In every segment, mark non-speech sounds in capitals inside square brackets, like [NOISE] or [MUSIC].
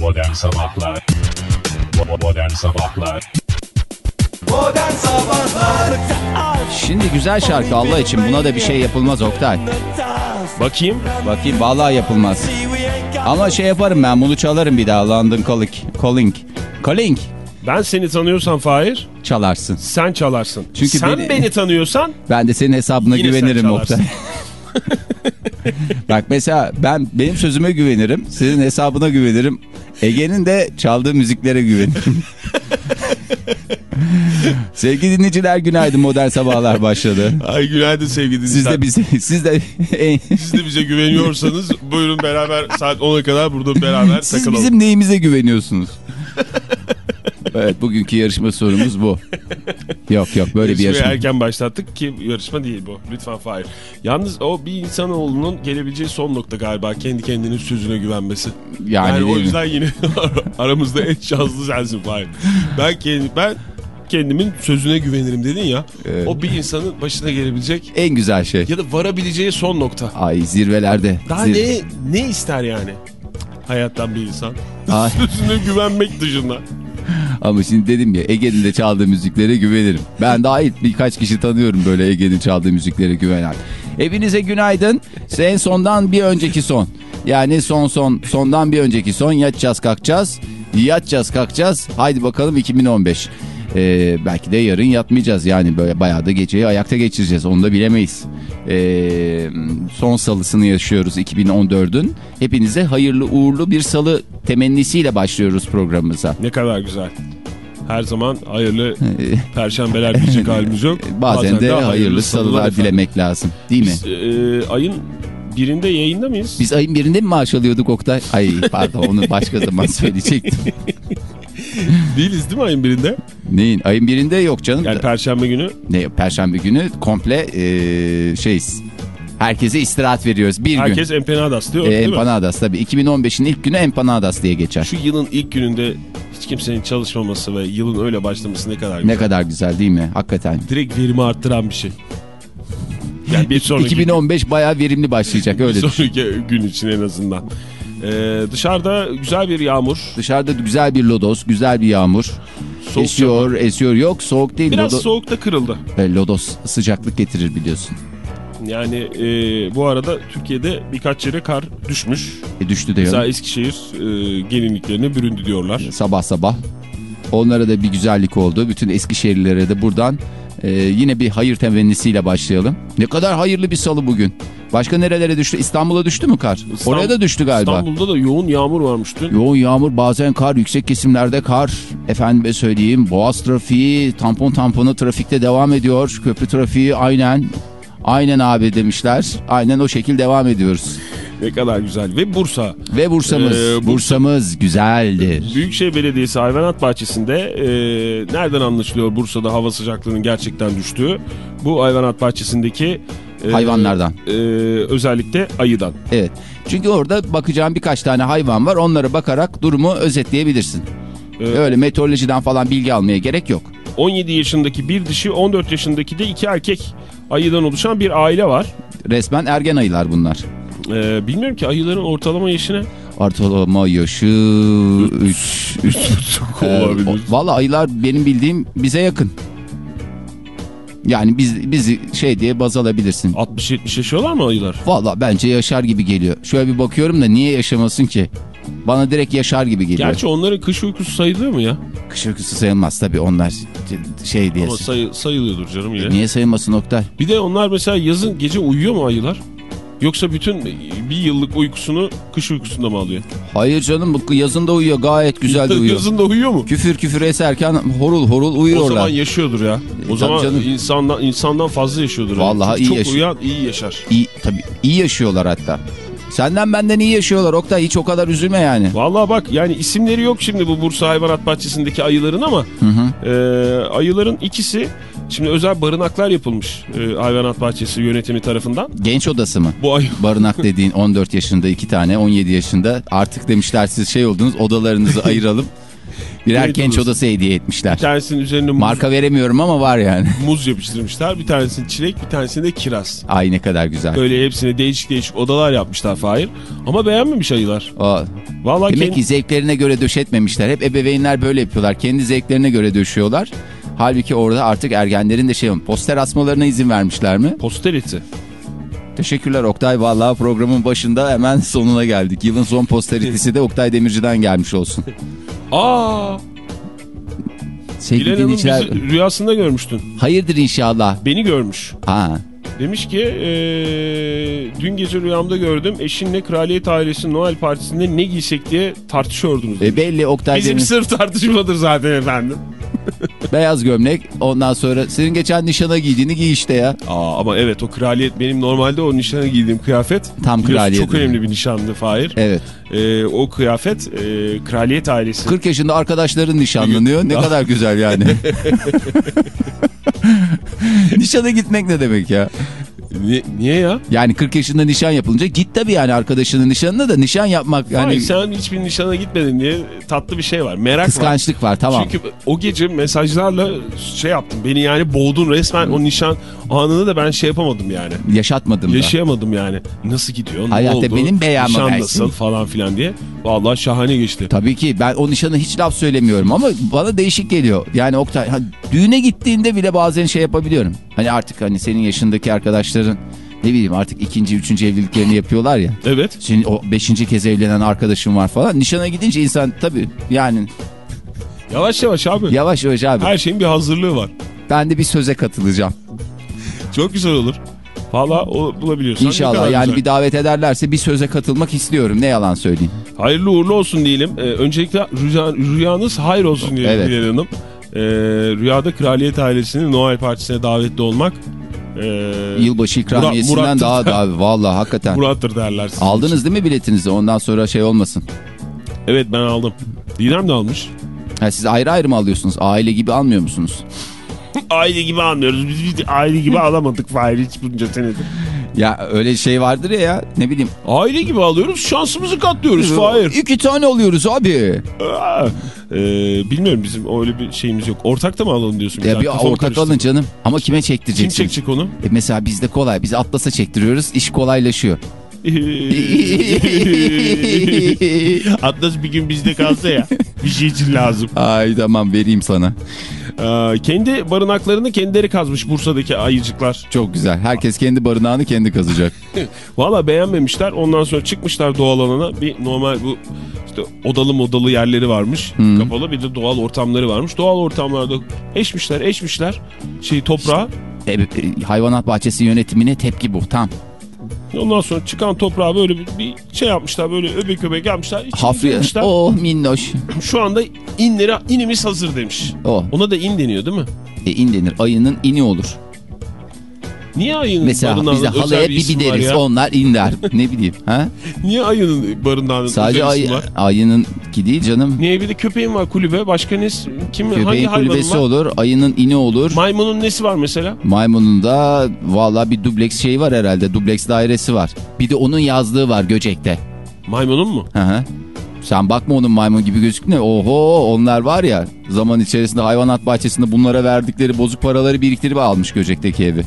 Modern Sabahlar Modern Sabahlar Modern Sabahlar Şimdi güzel şarkı Allah için buna da bir şey yapılmaz Oktay. Bakayım. Bakayım vallahi yapılmaz. Ama şey yaparım ben bunu çalarım bir daha London Calling. Calling. Calling. Ben seni tanıyorsam Fahir, Çalarsın. sen çalarsın. Çünkü sen beni- beni, tanıyorsan [LAUGHS] Ben de senin hesabına güvenirim. Oktay. [LAUGHS] Bak mesela ben benim sözüme güvenirim. Senin hesabına güvenirim. Ege'nin de çaldığı müziklere güvenirim. Sevgili dinleyiciler günaydın modern sabahlar başladı. Ay günaydın sevgili Siz de bize siz de Siz de bize güveniyorsanız buyurun beraber saat 10'a kadar burada beraber siz takılalım. bizim neyimize güveniyorsunuz? Evet bugünkü yarışma sorumuz bu. Yok yok böyle bir yarışma. erken başlattık ki yarışma değil bu. Lütfen Fahir. Yalnız o bir insanoğlunun gelebileceği son nokta galiba kendi kendinin sözüne güvenmesi. Yani Yani, o mi? yüzden yine [LAUGHS] aramızda en şanslı sensin Fahir. Ben, kendi, ben kendimin sözüne güvenirim dedin ya. Evet. O bir insanın başına gelebilecek En güzel şey. ya da varabileceği son nokta. Ay zirvelerde. Daha Zir- ne ne ister yani? Hayattan bir insan. Ay. [LAUGHS] Sözüne güvenmek dışında. Ama şimdi dedim ya Ege'nin de çaldığı müziklere güvenirim. Ben dahil birkaç kişi tanıyorum böyle Ege'nin çaldığı müziklere güvenen. Hepinize günaydın. En sondan bir önceki son. Yani son son sondan bir önceki son yatacağız kalkacağız. Yatacağız kalkacağız. Haydi bakalım 2015. Ee, belki de yarın yatmayacağız yani böyle bayağı da geceyi ayakta geçireceğiz onu da bilemeyiz. Ee, son salısını yaşıyoruz 2014'ün. Hepinize hayırlı uğurlu bir salı temennisiyle başlıyoruz programımıza. Ne kadar güzel. Her zaman hayırlı perşembeler diyecek [LAUGHS] halimiz yok. Bazen, de hayırlı, salılar efendim. dilemek lazım. Değil mi? Biz e, ayın birinde yayında mıyız? Biz ayın birinde mi maaş alıyorduk Oktay? Ay pardon onu başka [LAUGHS] zaman söyleyecektim. [LAUGHS] Değiliz değil mi ayın birinde? Neyin? Ayın birinde yok canım. Yani perşembe günü. ne, Perşembe günü komple e, şeyiz. Herkese istirahat veriyoruz. Bir Herkes empanadas diyor gün. E, mi? empanadas tabii. 2015'in ilk günü empanadas diye geçer. Şu yılın ilk gününde hiç kimsenin çalışmaması ve yılın öyle başlaması ne kadar güzel. Ne kadar güzel değil mi? Hakikaten. Direkt verimi arttıran bir şey. Yani bir sonraki, [LAUGHS] 2015 bayağı verimli başlayacak [LAUGHS] öyle bir sonraki gün için en azından. Ee, dışarıda güzel bir yağmur. Dışarıda güzel bir lodos, güzel bir yağmur. Soğuk esiyor, esiyor. Yok soğuk değil. Biraz Lodo- soğukta kırıldı. E, Lodos sıcaklık getirir biliyorsun. Yani e, bu arada Türkiye'de birkaç yere kar düşmüş. E, düştü de Mesela. Eskişehir e, gelinliklerine büründü diyorlar. Sabah sabah. Onlara da bir güzellik oldu. Bütün Eskişehirlilere de buradan e, yine bir hayır temennisiyle başlayalım. Ne kadar hayırlı bir salı bugün. Başka nerelere düştü? İstanbul'a düştü mü kar? İstanbul- Oraya da düştü galiba. İstanbul'da da yoğun yağmur varmış dün. Yoğun yağmur bazen kar yüksek kesimlerde kar. Efendime söyleyeyim Boğaz trafiği tampon tampona trafikte devam ediyor. Köprü trafiği aynen. Aynen abi demişler. Aynen o şekil devam ediyoruz. Ne kadar güzel. Ve Bursa. Ve Bursa'mız. Ee, Bursa- Bursa'mız güzeldir. Büyükşehir Belediyesi hayvanat bahçesinde e, nereden anlaşılıyor Bursa'da hava sıcaklığının gerçekten düştüğü? Bu hayvanat bahçesindeki e, Hayvanlardan. e, özellikle ayıdan. Evet. Çünkü orada bakacağın birkaç tane hayvan var. Onlara bakarak durumu özetleyebilirsin. Ee, Öyle meteorolojiden falan bilgi almaya gerek yok. 17 yaşındaki bir dişi 14 yaşındaki de iki erkek ayıdan oluşan bir aile var. Resmen ergen ayılar bunlar. E, bilmiyorum ki ayıların ortalama yaşı ne? Ortalama yaşı 3. [LAUGHS] Olabilir. Valla ayılar benim bildiğim bize yakın. Yani biz bizi şey diye baz alabilirsin. 60-70 yaşıyorlar mı ayılar? Valla bence yaşar gibi geliyor. Şöyle bir bakıyorum da niye yaşamasın ki? Bana direkt yaşar gibi geliyor. Gerçi onların kış uykusu sayılıyor mu ya? Kış uykusu sayılmaz tabii onlar şey diye. Ama sayı, sayılıyordur canım yine. Niye sayılmasın Oktay? Bir de onlar mesela yazın gece uyuyor mu ayılar? Yoksa bütün bir yıllık uykusunu kış uykusunda mı alıyor? Hayır canım bu yazında uyuyor gayet güzel de [LAUGHS] uyuyor. Yazın da uyuyor mu? Küfür küfür eserken horul horul O uyuyorlar. zaman yaşıyordur ya. O zaman canım. insandan insandan fazla yaşıyordur. yani. Vallahi Çok- iyi Çok yaşıyor. uyan iyi yaşar. İyi, tabii iyi yaşıyorlar hatta. Senden benden iyi yaşıyorlar Oktay hiç o kadar üzülme yani. Vallahi bak yani isimleri yok şimdi bu Bursa Hayvanat Bahçesi'ndeki ayıların ama e, ayıların ikisi şimdi özel barınaklar yapılmış e, Hayvanat Bahçesi yönetimi tarafından. Genç odası mı? Bu ayı Barınak dediğin 14 yaşında iki tane 17 yaşında artık demişler siz şey oldunuz odalarınızı [LAUGHS] ayıralım. Birer Genç genç odası. hediye etmişler. Bir tanesinin üzerine muz, Marka veremiyorum ama var yani. [LAUGHS] muz yapıştırmışlar. Bir tanesini çilek, bir tanesini de kiraz. Ay ne kadar güzel. Böyle hepsine değişik değişik odalar yapmışlar Fahir. Ama beğenmemiş ayılar. O, Vallahi demek kendi- ki zevklerine göre döşetmemişler. Hep ebeveynler böyle yapıyorlar. Kendi zevklerine göre döşüyorlar. Halbuki orada artık ergenlerin de şey poster asmalarına izin vermişler mi? posteriti. Teşekkürler Oktay. Vallahi programın başında hemen sonuna geldik. Yılın son posteritisi de Oktay Demirci'den gelmiş olsun. [LAUGHS] Aa, Sevgili dinleyiciler. rüyasında görmüştün. Hayırdır inşallah. Beni görmüş. Ha. Demiş ki eee, dün gece rüyamda gördüm eşinle kraliyet ailesi Noel partisinde ne giysek diye tartışıyordunuz. E belli Oktay Bizim Demir. sırf tartışmadır zaten efendim. [LAUGHS] Beyaz gömlek. Ondan sonra senin geçen nişana giydiğini giy işte ya. Aa, ama evet o kraliyet benim normalde o nişana giydiğim kıyafet. Tam kraliyet. Çok önemli bir nişandı Fahir. Evet. Eee, o kıyafet eee, kraliyet ailesi. 40 yaşında arkadaşların nişanlanıyor. Ne kadar güzel yani. [LAUGHS] [LAUGHS] Nişana gitmek ne demek ya? Ni- niye ya? Yani 40 yaşında nişan yapılınca git tabii yani arkadaşının nişanına da nişan yapmak yani Hayır, sen hiçbir nişana gitmedin diye tatlı bir şey var. Merak var. kıskançlık var tamam. Çünkü o gece mesajlarla şey yaptım. Beni yani boğdun resmen o nişan anını da ben şey yapamadım yani. Yaşatmadım da. Yaşayamadım yani. Nasıl gidiyor? Ne Hayatta oldu? benim beyanım Nişan versin. nasıl falan filan diye. Vallahi şahane geçti. Tabii ki ben o nişana hiç laf söylemiyorum ama bana değişik geliyor. Yani Oktay ha, düğüne gittiğinde bile bazen şey yapabiliyorum. Hani artık hani senin yaşındaki arkadaşların ne bileyim artık ikinci, üçüncü evliliklerini yapıyorlar ya. Evet. Senin o beşinci kez evlenen arkadaşın var falan. Nişana gidince insan tabii yani Yavaş yavaş abi. yavaş yavaş abi. Her şeyin bir hazırlığı var. Ben de bir söze katılacağım. Çok güzel olur. Valla bulabiliyorsan. İnşallah yani güzel. bir davet ederlerse bir söze katılmak istiyorum. Ne yalan söyleyeyim. Hayırlı uğurlu olsun diyelim. Ee, öncelikle rüya, rüyanız hayır olsun diyelim Evet. Hanım. Ee, rüyada kraliyet ailesinin Noel partisine davetli olmak. Ee, Yılbaşı ikramiyesinden Murat- daha daha vallahi [LAUGHS] hakikaten. Murat'tır derler. Aldınız değil mi biletinizi? Ondan sonra şey olmasın. için. Evet ben aldım. Didem de almış. Ha, siz ayrı ayrı mı alıyorsunuz? Aile gibi almıyor musunuz? aile gibi almıyoruz. Biz, biz aile gibi [LAUGHS] alamadık Fahir hiç bunca senedir. Ya öyle şey vardır ya, ya ne bileyim. Aile gibi alıyoruz şansımızı katlıyoruz Fahir. İki tane oluyoruz abi. Aa, ee, bilmiyorum bizim öyle bir şeyimiz yok. Ortakta mı alalım diyorsun? Ya bir Kafamı ortak karıştırdım. alın canım. Ama kime Kim çektireceksin? çekecek onu? E mesela bizde kolay. Biz Atlas'a çektiriyoruz. iş kolaylaşıyor. [LAUGHS] Atlas bir gün bizde kalsa ya. Bir şey için lazım. Ay tamam vereyim sana. Ee, kendi barınaklarını kendileri kazmış Bursa'daki ayıcıklar. Çok güzel. Herkes kendi barınağını kendi kazacak. [LAUGHS] Valla beğenmemişler. Ondan sonra çıkmışlar doğal alana. Bir normal bu işte odalı modalı yerleri varmış. Kapalı bir de doğal ortamları varmış. Doğal ortamlarda eşmişler eşmişler şey toprağa. E, e, hayvanat bahçesi yönetimine tepki bu. Tam. Ondan sonra çıkan toprağa böyle bir, bir şey yapmışlar. Böyle öbek öbek yapmışlar. Hafriye. Oh minnoş. Şu anda inleri inimiz hazır demiş. Oh. Ona da in deniyor değil mi? E, in denir. Ayının ini olur. Niye ayının Mesela barınağının biz de özel halaya bir var deriz. ya? Onlar in der. [LAUGHS] ne bileyim. Ha? Niye ayının barınağının Sadece ay, var? ayının ki değil canım. Niye bir de köpeğin var kulübe? Başka ne? Kim, hangi Köpeğin hayvanın kulübesi var? olur. Ayının ini olur. Maymunun nesi var mesela? Maymunun da valla bir dubleks şeyi var herhalde. Dubleks dairesi var. Bir de onun yazlığı var Göcek'te. Maymunun mu? Hı hı. Sen bakma onun maymun gibi gözükmüyor. Oho onlar var ya zaman içerisinde hayvanat bahçesinde bunlara verdikleri bozuk paraları biriktirip almış Göcek'teki evi.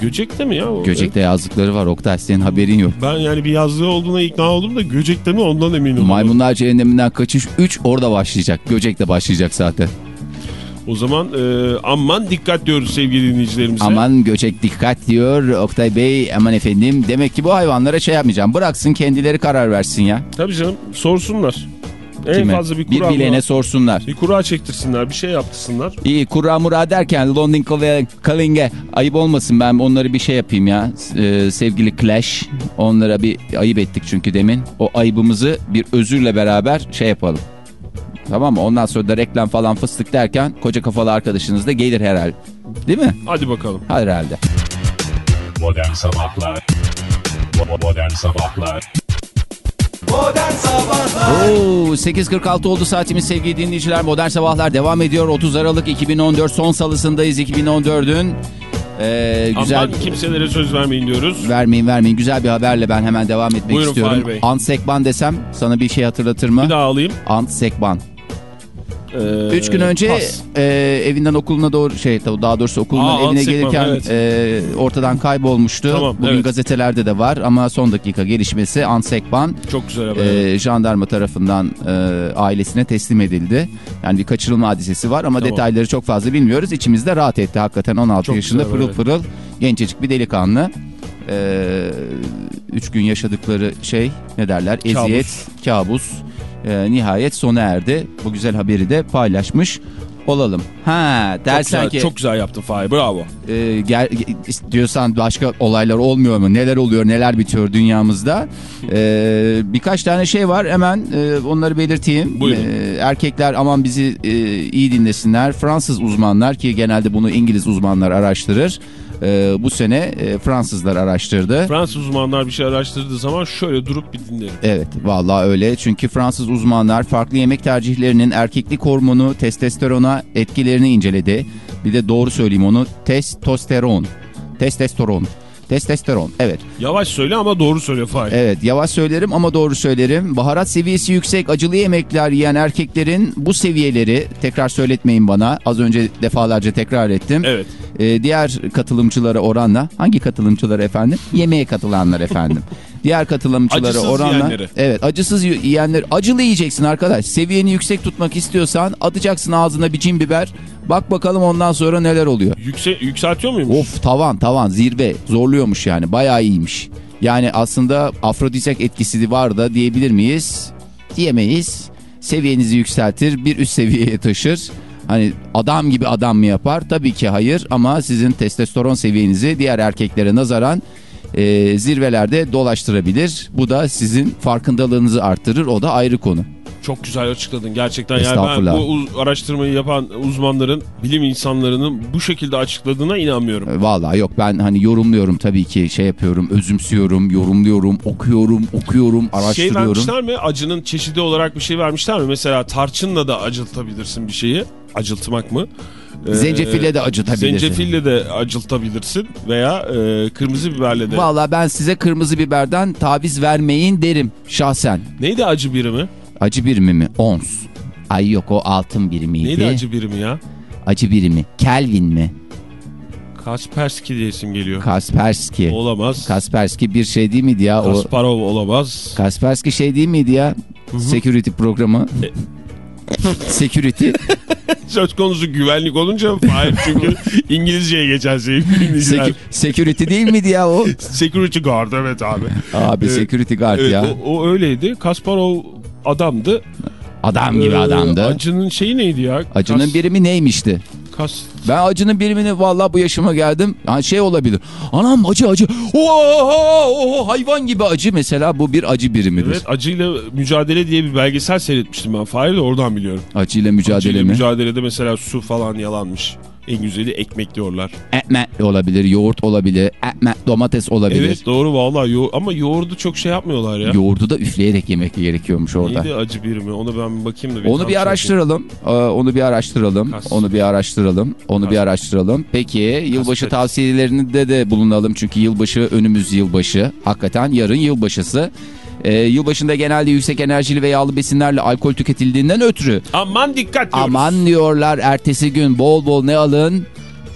Göcek'te mi ya? o? Göcek'te yazlıkları var Oktay senin haberin yok. Ben yani bir yazlığı olduğuna ikna oldum da Göcek'te mi ondan eminim. Maymunlar cehenneminden kaçış 3 orada başlayacak. Göcek'te başlayacak zaten. O zaman e, aman dikkat diyoruz sevgili dinleyicilerimize. Aman Göcek dikkat diyor Oktay Bey aman efendim. Demek ki bu hayvanlara şey yapmayacağım. Bıraksın kendileri karar versin ya. Tabii canım sorsunlar. En Kime? fazla bir bir kura bilene sorsunlar. bir kura çektirsinler bir şey yaptırsınlar. İyi kura mura derken London Calling'e ayıp olmasın ben onları bir şey yapayım ya. Ee, sevgili Clash onlara bir ayıp ettik çünkü demin. O ayıbımızı bir özürle beraber şey yapalım. Tamam mı? Ondan sonra da reklam falan fıstık derken koca kafalı arkadaşınız da gelir herhalde. Değil mi? Hadi bakalım. Herhalde. Modern Sabahlar Modern Sabahlar Modern Sabahlar Oo, 8.46 oldu saatimiz sevgili dinleyiciler. Modern Sabahlar devam ediyor. 30 Aralık 2014 son salısındayız 2014'ün. Ee, güzel Aman kimselere söz vermeyin diyoruz. vermeyin vermeyin. Güzel bir haberle ben hemen devam etmek Buyurun istiyorum. Fahir Bey. Ant Sekban desem sana bir şey hatırlatır mı? Bir daha alayım. Ant Sekban. Ee, Üç gün önce pas. e, evinden okuluna doğru şey daha doğrusu okulundan Aa, evine gelirken evet. e, ortadan kaybolmuştu. Tamam, Bugün evet. gazetelerde de var ama son dakika gelişmesi Ansekban Çok güzel haber. e, jandarma tarafından e, ailesine teslim edildi. Yani bir kaçırılma hadisesi var ama Tamam. detayları çok fazla bilmiyoruz. İçimizde rahat etti hakikaten 16 Çok yaşında güzel, pırıl evet. pırıl gencecik bir delikanlı. E, üç gün yaşadıkları şey ne derler Kabus. eziyet, kabus e, nihayet sona erdi. Bu güzel haberi de paylaşmış olalım. Ha çok, dersen güzel, ki çok güzel yaptın Fahir bravo. e, gel, diyorsan başka olaylar olmuyor mu? Neler oluyor, neler bitiyor dünyamızda? [LAUGHS] E, birkaç tane şey var. Hemen e, onları belirteyim. Buyurun. E, erkekler aman bizi e, iyi dinlesinler. Fransız uzmanlar ki genelde bunu İngiliz uzmanlar araştırır. E, bu sene e, Fransızlar araştırdı. Fransız uzmanlar bir şey araştırdığı zaman şöyle durup bir dinlerim. Evet vallahi öyle çünkü Fransız uzmanlar farklı yemek tercihlerinin erkeklik hormonu testosterona etkilerini inceledi. Bir de doğru söyleyeyim onu testosteron. Testosteron. Testosteron evet. Yavaş söyle ama doğru söyle Fahir. Evet yavaş söylerim ama doğru söylerim. Baharat seviyesi yüksek acılı yemekler yiyen erkeklerin bu seviyeleri tekrar söyletmeyin bana. Az önce defalarca tekrar ettim. Evet. Ee, diğer katılımcılara oranla hangi katılımcılar efendim? Yemeğe katılanlar efendim. [LAUGHS] diğer katılımcılara Acısız oranla yiyenleri. evet acısız yiyenler acılı yiyeceksin arkadaş. Seviyeni yüksek tutmak istiyorsan atacaksın ağzına bir cin biber. Bak bakalım ondan sonra neler oluyor. Yükse yükseltiyor muymuş? Of tavan tavan zirve zorluyormuş yani bayağı iyiymiş. Yani aslında afrodizyak etkisi var da diyebilir miyiz? Diyemeyiz. Seviyenizi yükseltir bir üst seviyeye taşır. Hani adam gibi adam mı yapar? Tabii ki hayır ama sizin testosteron seviyenizi diğer erkeklere nazaran e, zirvelerde dolaştırabilir. Bu da sizin farkındalığınızı arttırır o da ayrı konu. Çok güzel açıkladın gerçekten. Yani ben bu araştırmayı yapan uzmanların, bilim insanlarının bu şekilde açıkladığına inanmıyorum. E, Vallahi yok ben hani yorumluyorum tabii ki şey yapıyorum özümsüyorum yorumluyorum okuyorum okuyorum Şey araştırıyorum. vermişler mi? Acının çeşidi olarak bir şey vermişler mi? Mesela tarçınla da acıltabilirsin bir şeyi. Acıltmak mı? Ee, Zencefille de acıtabilirsin. Zencefille de acıltabilirsin veya e, kırmızı biberle de. Vallahi ben size kırmızı biberden taviz vermeyin derim şahsen. Neydi acı birimi? Acı birimi mi? Ons. Ay yok o altın birimiydi. Neydi acı birimi ya? Acı birimi. Kelvin mi? Kaspersky diye isim geliyor. Kaspersky. Olamaz. Kaspersky bir şey değil miydi ya? O Kasparov olamaz. Kaspersky şey değil miydi ya? Security programı. E- Security. [LAUGHS] Söz konusu güvenlik olunca hayır çünkü [LAUGHS] İngilizceye geçen şey. Secu- security değil miydi ya o? Security guard evet abi. Abi Evet. security guard Evet, ya. o, o öyleydi. Kasparov adamdı. Adam gibi Ee, adamdı. Acının şeyi neydi ya? Acının Kas- birimi neymişti? Kas... Ben acının birimini vallahi bu yaşıma geldim. Ha, şey olabilir. Anam acı acı. Oo, hayvan gibi acı mesela bu bir acı birimidir. Evet acıyla mücadele diye bir belgesel seyretmiştim ben. Fahir de oradan biliyorum. Acıyla mücadele Acıyla mi? mücadelede mesela su falan yalanmış. En güzeli ekmek diyorlar. Ekmek olabilir, yoğurt olabilir, ekmek, domates olabilir. Evet doğru vallahi yo ama yoğurdu çok şey yapmıyorlar ya. Yoğurdu da üfleyerek yemek gerekiyormuş orada. Neydi acı birimi? Onu ben bir bakayım da. Onu tam bir şey araştıralım. Ee, Onu bir araştıralım. Kas. Onu bir araştıralım. Onu bir Kas. araştıralım. Peki yılbaşı Kastet. tavsiyelerinde de bulunalım. Çünkü yılbaşı önümüz yılbaşı. Hakikaten yarın yılbaşısı. Ee, yılbaşında genelde yüksek enerjili ve yağlı besinlerle alkol tüketildiğinden ötürü Aman dikkat diyoruz. aman diyorlar ertesi gün bol bol ne alın?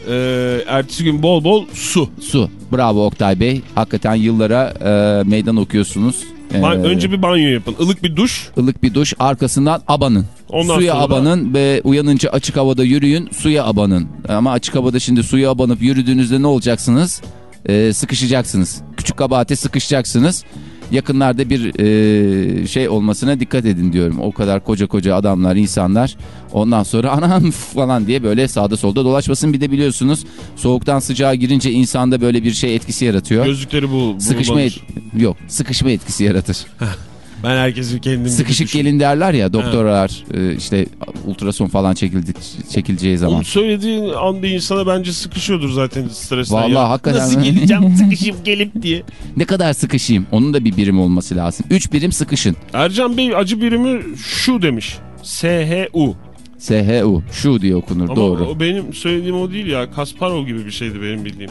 Ee, ertesi gün bol bol su. Su. Bravo Oktay Bey. Hakikaten yıllara e, meydan okuyorsunuz. Ee, Önce bir banyo yapın. Ilık bir duş. ılık bir duş arkasından abanın. Ondan suya sonra- abanın ve uyanınca açık havada yürüyün suya abanın. Ama açık havada şimdi suya abanıp yürüdüğünüzde ne olacaksınız? Ee, sıkışacaksınız. Küçük kabahate sıkışacaksınız. Yakınlarda bir e, şey olmasına dikkat edin diyorum. O kadar koca koca adamlar, insanlar ondan sonra [LAUGHS] anam falan diye böyle sağda solda dolaşmasın. Bir de biliyorsunuz soğuktan sıcağa girince insanda böyle bir şey etkisi yaratıyor. Gözlükleri bu. Sıkışma et yok sıkışma etkisi yaratır. [LAUGHS] Ben herkesin kendim Sıkışık gelin derler ya doktorlar e, işte ultrason falan çekildi çekileceği zaman. Onu söylediğin anda insana bence sıkışıyordur zaten stresten. Vallahi ya. hakikaten. Nasıl geleceğim [LAUGHS] sıkışıp gelip diye. Ne kadar sıkışayım? Onun da bir birim olması lazım. 3 birim sıkışın. Ercan Bey acı birimi şu demiş. S-H-U. SHU şu diye okunur Ama doğru. o benim söylediğim o değil ya. Kasparov gibi bir şeydi benim bildiğim.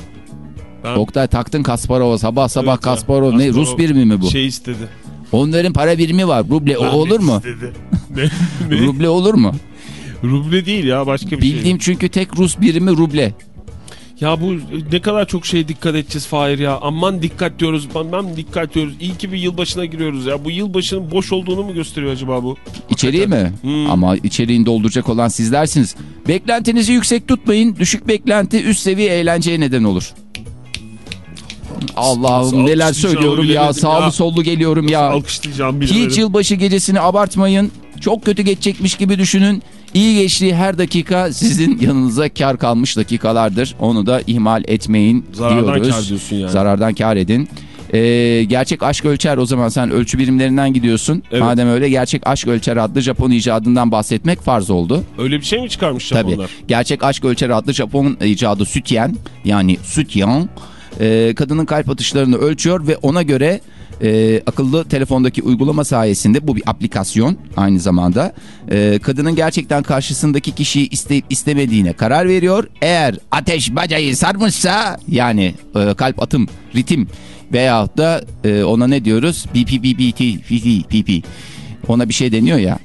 Ben Oktay taktın Kasparov'a sabah sabah Evet ya, Kasparov ne Kasparov Rus birimi mi bu? şey istedi. Onların para birimi var. Ruble o olur mu? [LAUGHS] Ruble olur mu? Ruble değil ya başka bir Bildiğim çünkü tek Rus birimi ruble. şey. Ya bu ne kadar çok şeye dikkat edeceğiz Fahir ya. Aman dikkat diyoruz. Aman dikkat diyoruz. İyi ki bir yılbaşına giriyoruz ya. Bu yılbaşının boş olduğunu mu gösteriyor acaba bu? İçeriği mi? Hmm. Ama içeriğini dolduracak olan sizlersiniz. Beklentinizi yüksek tutmayın. Düşük beklenti üst seviye eğlenceye neden olur. Allah'ım Nasıl neler alkışlayacağımı söylüyorum ya. Sağlı ya. sollu geliyorum ya. Alkışlayacağım bilemedim. Hiç yılbaşı gecesini abartmayın. Çok kötü geçecekmiş gibi düşünün. İyi geçtiği her dakika sizin yanınıza kar kalmış dakikalardır. Onu da ihmal etmeyin Zarardan diyoruz. kar diyorsun yani. Zarardan kar edin. Ee, gerçek aşk ölçer o zaman sen ölçü birimlerinden gidiyorsun. Evet. Madem öyle gerçek aşk ölçer adlı Japon icadından bahsetmek farz oldu. Öyle bir şey mi çıkarmış Tabii. Japonlar? Gerçek aşk ölçer adlı Japon icadı sütyen yani sütyen e, kadının kalp atışlarını ölçüyor ve ona göre e, akıllı telefondaki uygulama sayesinde bu bir aplikasyon aynı zamanda e, kadının gerçekten karşısındaki kişiyi isteyip istemediğine karar veriyor. Eğer ateş bacayı sarmışsa yani e, kalp atım ritim veyahut da e, ona ne diyoruz? BPBBT. Ona bir şey deniyor ya.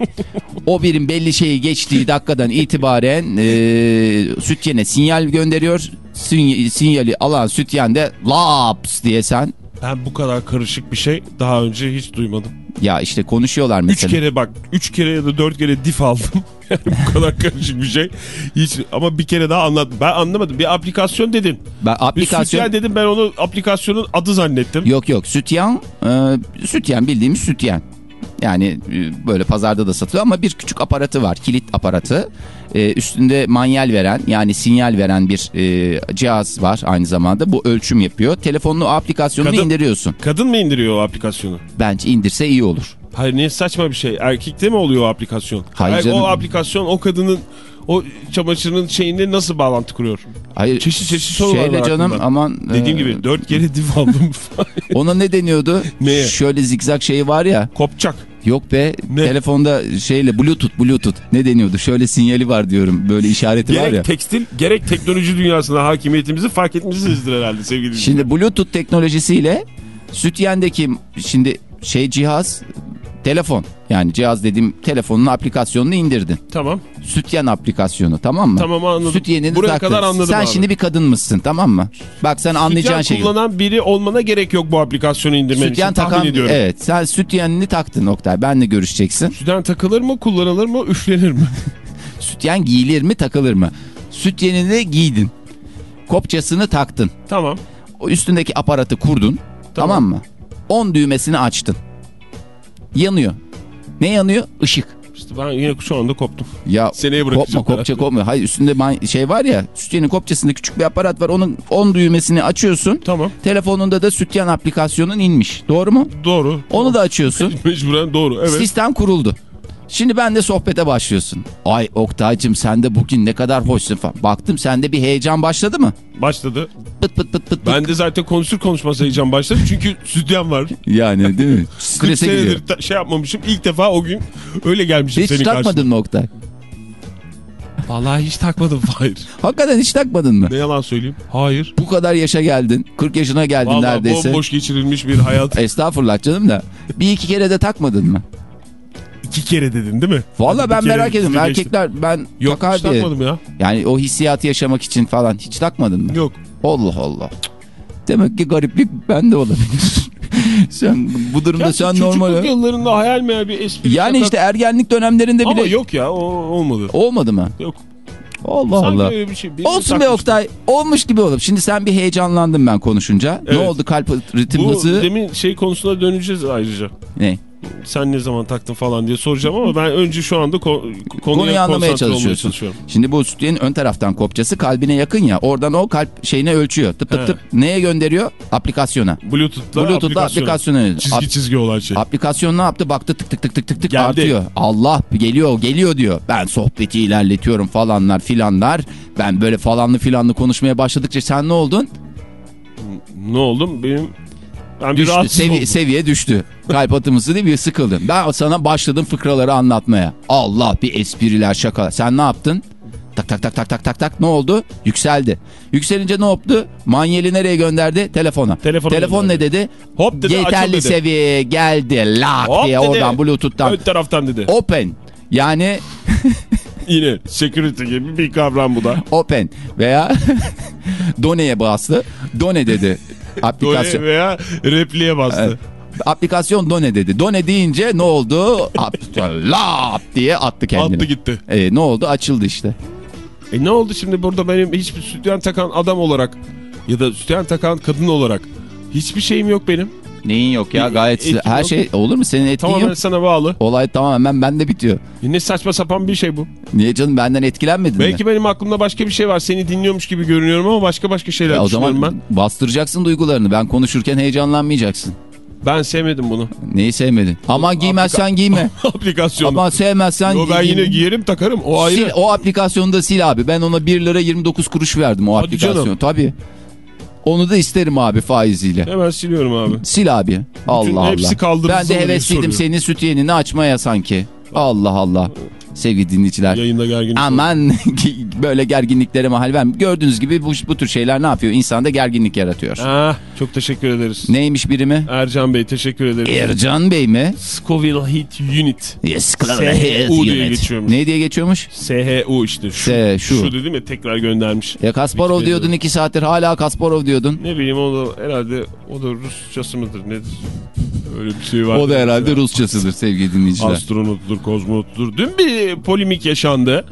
o birim belli şeyi geçtiği dakikadan itibaren e, sütyene sinyal gönderiyor. Sin- sinyali alan sütyen de laps diye sen Ben bu kadar karışık bir şey daha önce hiç duymadım. ya işte konuşuyorlar Üç mesela. kere bak üç kere ya da dört kere dif aldım. [LAUGHS] Yani bu kadar karışık bir şey. Hiç ama bir kere daha anladım. Ben anlamadım. Bir aplikasyon dedin. Ben Bir aplikasyon sütyen dedim ben onu aplikasyonun adı zannettim. yok yok sütyen e, sütyen bildiğimiz sütyen. Yani e, böyle pazarda da satılıyor ama bir küçük aparatı var. Kilit aparatı. E, üstünde manyel veren yani sinyal veren bir e, cihaz var aynı zamanda. Bu ölçüm yapıyor. Telefonunu o aplikasyonunu Kadın- indiriyorsun. Kadın mı indiriyor o aplikasyonu? Bence indirse iyi olur. Hayır ne saçma bir şey. Erkekte mi oluyor o aplikasyon? Hayır canım. O aplikasyon o kadının o çamaşırın şeyinde nasıl bağlantı kuruyor? Hayır. Çeşit çeşit sorular Şeyle canım aklımda. aman. Dediğim e, gibi dört kere dif aldım. [LAUGHS] Ona ne deniyordu? Neye? Şöyle zikzak şeyi var ya. Kopçak. Yok be Ne? telefonda şeyle bluetooth bluetooth ne deniyordu? Şöyle sinyali var diyorum. Böyle işareti var ya. Gerek tekstil gerek teknoloji dünyasına hakimiyetimizi fark etmişsinizdir herhalde sevgili. Şimdi bluetooth teknolojisiyle sütyendeki şimdi şey cihaz telefon. Yani cihaz dediğim telefonun aplikasyonunu indirdin. Tamam. Sütyen aplikasyonu tamam mı? Tamam anladım. Sütyenini Buraya taktın. kadar anladım Sen abi. şimdi bir kadın mısın tamam mı? Bak sen anlayacağın Sütyen şey. kullanan biri olmana gerek yok bu aplikasyonu indirmen Sütyen için tahmin takan ediyorum. evet sen sütyenini taktın Oktay benle görüşeceksin. Sütyen takılır mı kullanılır mı üflenir mi? [LAUGHS] Sütyen giyilir mi takılır mı? Sütyenini giydin. Kopçasını taktın. tamam. O üstündeki aparatı kurdun. Tamam, Tamam. mı? 10 düğmesini açtın. Yanıyor. Ne yanıyor? Işık. İşte ben yine şu anda koptum. Ya Seneye bırakacağım. kopma kopça kopma. Hayır üstünde şey var ya sütyenin kopçasında küçük bir aparat var. Onun 10 düğmesini açıyorsun. Tamam. Telefonunda da sütyen aplikasyonun inmiş. Doğru mu? Doğru. Onu da açıyorsun. [LAUGHS] Mecburen doğru. Evet. Sistem kuruldu. Şimdi ben de sohbete başlıyorsun. Ay Oktay'cım sen de bugün ne kadar hoşsun falan. Baktım sende bir heyecan başladı mı? Başladı. Pıt pıt pıt pıt. pıt. Ben de zaten konuşur konuşmaz heyecan başladı. Çünkü sütyen var. Yani değil mi? 40 [LAUGHS] Strese gidiyor. şey yapmamışım. İlk defa o gün öyle gelmişim Hiç senin karşına. takmadın mı Oktay? Vallahi hiç takmadım [LAUGHS] hayır. Hakikaten hiç takmadın mı? Ne yalan söyleyeyim. Hayır. Bu kadar yaşa geldin. 40 yaşına geldin Vallahi neredeyse. bomboş geçirilmiş bir hayat. [LAUGHS] Estağfurullah canım da. Bir iki kere de takmadın mı? İki kere dedin değil mi? Valla ben merak geçtim. Erkekler ben Yok takar hiç diye. takmadım ya. Yani o hissiyatı yaşamak için falan hiç takmadın mı? Yok. Allah Allah. Demek ki gariplik bende olabilir. [LAUGHS] sen bu durumda Gerçi sen çocukluk normal. yıllarında hayal meyal bir espri. Yani işte ergenlik dönemlerinde bile Ama yok ya o olmadı. olmadı mı? Yok. Allah Sanki Allah. öyle bir şey. Olsun be. Oktay. Olmuş gibi olup. Şimdi sen bir heyecanlandın ben konuşunca. Ne Evet. oldu kalp ritim Bu hızı? demin şey konusuna döneceğiz ayrıca. Ne? Sen ne zaman taktın falan diye soracağım ama ben önce şu anda ko- konuya Konuyu anlamaya çalışıyorsun. çalışıyorum. Şimdi bu sütyenin ön taraftan kopçası kalbine yakın ya. Oradan o kalp şeyine ölçüyor. Tıp tıp He. tıp. Neye gönderiyor? Aplikasyona. Bluetooth'la, Bluetooth'la aplikasyon. aplikasyona. Çizgi çizgi olan şey. aplikasyon ne yaptı? Baktı tık tık tık tık tık tık Geldi. artıyor. Allah geliyor geliyor diyor. Ben sohbeti ilerletiyorum falanlar filanlar. Ben böyle falanlı filanlı konuşmaya başladıkça sen ne oldun? Ne oldum? Benim ben Düştü. Sevi- seviye düştü. Kalp atımızı değil mi? Sıkıldın. Ben sana başladım fıkraları anlatmaya. Allah bir espriler şaka. Sen ne yaptın? Tak tak tak tak tak tak tak ne oldu? Yükseldi. Yükselince ne oldu? Manyeli nereye gönderdi? Telefona. Telefona Telefon ne dedi? Hop dedi Yeterli dedi. seviye geldi. Lak Hop diye dedi. oradan bluetooth'tan. Ön taraftan dedi. Open. Yani [LAUGHS] Yine security gibi bir kavram bu da. Open veya [LAUGHS] Done'ye bastı. Done dedi. Aplikasyon. Done veya repliğe bastı. Evet. Aplikasyon Done dedi. Done deyince ne oldu? Ap- Lap diye attı kendini. Attı gitti. E, ne oldu? Açıldı işte. E ne oldu şimdi burada benim hiçbir sütyen takan adam olarak ya da sütyen takan kadın olarak hiçbir şeyim yok benim. Neyin yok ya gayet her yok. şey olur mu senin etkin Tamamen yok. sana bağlı. Olay tamamen bende bitiyor. E ne saçma sapan bir şey bu. Niye canım benden etkilenmedin mi? Belki benim aklımda başka bir şey var. Seni dinliyormuş gibi görünüyorum ama başka başka şeyler Ya o zaman bastıracaksın duygularını. Ben konuşurken heyecanlanmayacaksın. ben. Ben sevmedim bunu. Neyi sevmedin? Aman giymezsen giyme. [LAUGHS] Aplikasyonu. Aman sevmezsen Yo, ben giyme. yine giyerim takarım. O ayrı. Sil, o aplikasyonu da sil abi. Ben ona 1 lira 29 kuruş verdim o Hadi aplikasyonu. canım. Tabii. Onu da isterim abi faiziyle. Hemen siliyorum abi. Sil abi. Allah Allah. hepsi kaldırılsın Ben de hevesliydim soruyor. senin süt yenini açmaya sanki. Allah Allah. Sevgili dinleyiciler. Yayında gerginlik. Aman [LAUGHS] böyle gerginliklere mahal verme. Gördüğünüz gibi bu, bu tür şeyler ne yapıyor? İnsanda gerginlik yaratıyor. Ah, çok teşekkür ederiz. Neymiş birimi? Ercan Bey teşekkür ederiz. Ercan Bey mi? Scoville Heat Unit. Yes, SHU diye geçiyormuş. Ne diye geçiyormuş? SHU işte. Şu, S, şu. Şu dedim ya tekrar göndermiş. Ya Kasparov Bitmedi. diyordun iki saattir hala Kasparov diyordun. Ne bileyim o da herhalde o da Rusçası mıdır nedir? Öyle bir şey var. O da herhalde Rusçasıdır sevgili dinleyiciler. Astronottur, kozmonottur. Dün bir polimik yaşandı.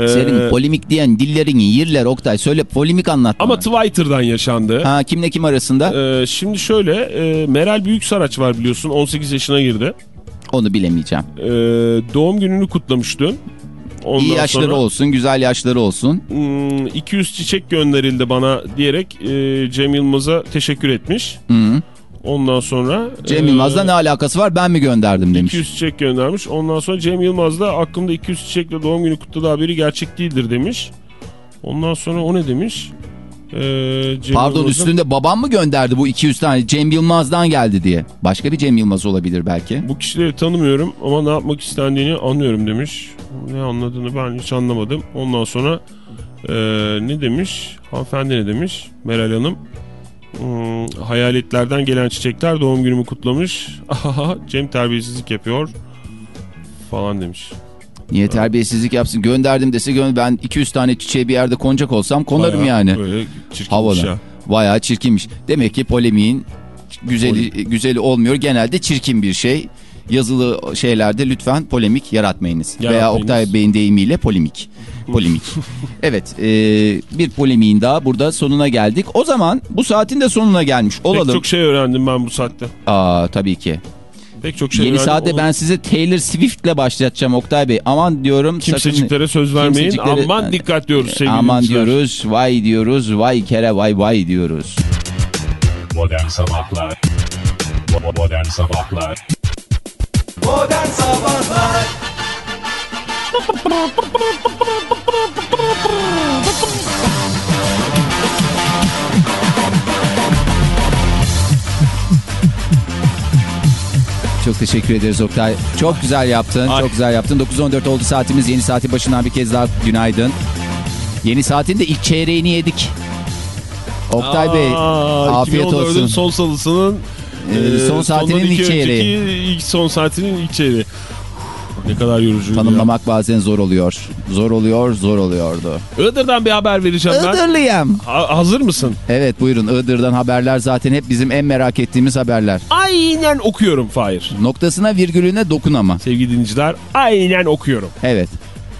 Ee, Senin polimik diyen dillerini yirler Oktay. Söyle polimik anlat ama bana. Twitter'dan yaşandı. Ha kimle kim arasında? Ee, şimdi şöyle e, Meral Büyüksaraç var biliyorsun 18 yaşına girdi. Onu bilemeyeceğim. Ee, doğum gününü kutlamış dün. Ondan İyi yaşları sonra, olsun, güzel yaşları olsun. hmm, 200 çiçek gönderildi bana diyerek e, Cem Yılmaz'a teşekkür etmiş. Hı. Ondan sonra... Cem e, Yılmaz'la ne alakası var ben mi gönderdim demiş. 200 çiçek göndermiş. Ondan sonra Cem Yılmaz da aklımda 200 çiçekle doğum günü kutladığı haberi gerçek değildir demiş. Ondan sonra o ne demiş? Ee, Cem Pardon Yılmaz'ın- üstünde babam mı gönderdi bu 200 tane Cem Yılmaz'dan geldi diye. Başka bir Cem Yılmaz olabilir belki. Bu kişileri tanımıyorum ama ne yapmak istendiğini anlıyorum demiş. Ne anladığını ben hiç anlamadım. Ondan sonra ee, ne demiş? Hanımefendi ne demiş? Meral Hanım. Hmm, hayaletlerden gelen çiçekler doğum günümü kutlamış. Cem terbiyesizlik yapıyor falan demiş. Niye terbiyesizlik yapsın gönderdim dese gö ben 200 tane çiçeği bir yerde konacak olsam konarım Bayağı yani. Böyle Havada. ya. Bayağı çirkinmiş. Demek ki polemiğin güzeli, güzeli olmuyor. Genelde çirkin bir şey. Yazılı şeylerde lütfen polemik yaratmayınız. Veya Yaratmayınız. Oktay Bey'in deyimiyle polemik. [LAUGHS] Polemik. evet e, bir polemiğin daha burada sonuna geldik. O zaman bu saatin de sonuna gelmiş Pek olalım. çok şey öğrendim ben bu saatte. Aa, tabii ki. Pek çok şey Yeni saatte ben size Taylor Swift'le başlatacağım Oktay Bey. Aman diyorum. sakın- Kimseciklere söz vermeyin. Kimseciklere- Aman dikkat diyoruz sevgili Aman dinleyiciler. diyoruz. Vay diyoruz. Vay kere vay vay diyoruz. Modern Sabahlar Modern Sabahlar Modern Sabahlar Çok teşekkür ederiz Oktay. Çok güzel yaptın. Ay. Çok güzel yaptın. 9.14 oldu saatimiz. Yeni saati başından bir kez daha günaydın. Yeni saatin de ilk çeyreğini yedik. Oktay Bey Aa, afiyet 2014'ün olsun. son salısının Ee, son saatinin ilk çeyreği. ilk son saatinin ilk çeyreği. Ne kadar yorucu. Tanımlamak bazen zor oluyor. Zor oluyor, zor oluyordu. Iğdır'dan bir haber vereceğim ben. Iğdırlıyım. Ha- hazır mısın? Evet buyurun Iğdır'dan haberler zaten hep bizim en merak ettiğimiz haberler. Aynen okuyorum Fahir. Noktasına virgülüne dokun ama. Sevgili dinleyiciler aynen okuyorum. Evet.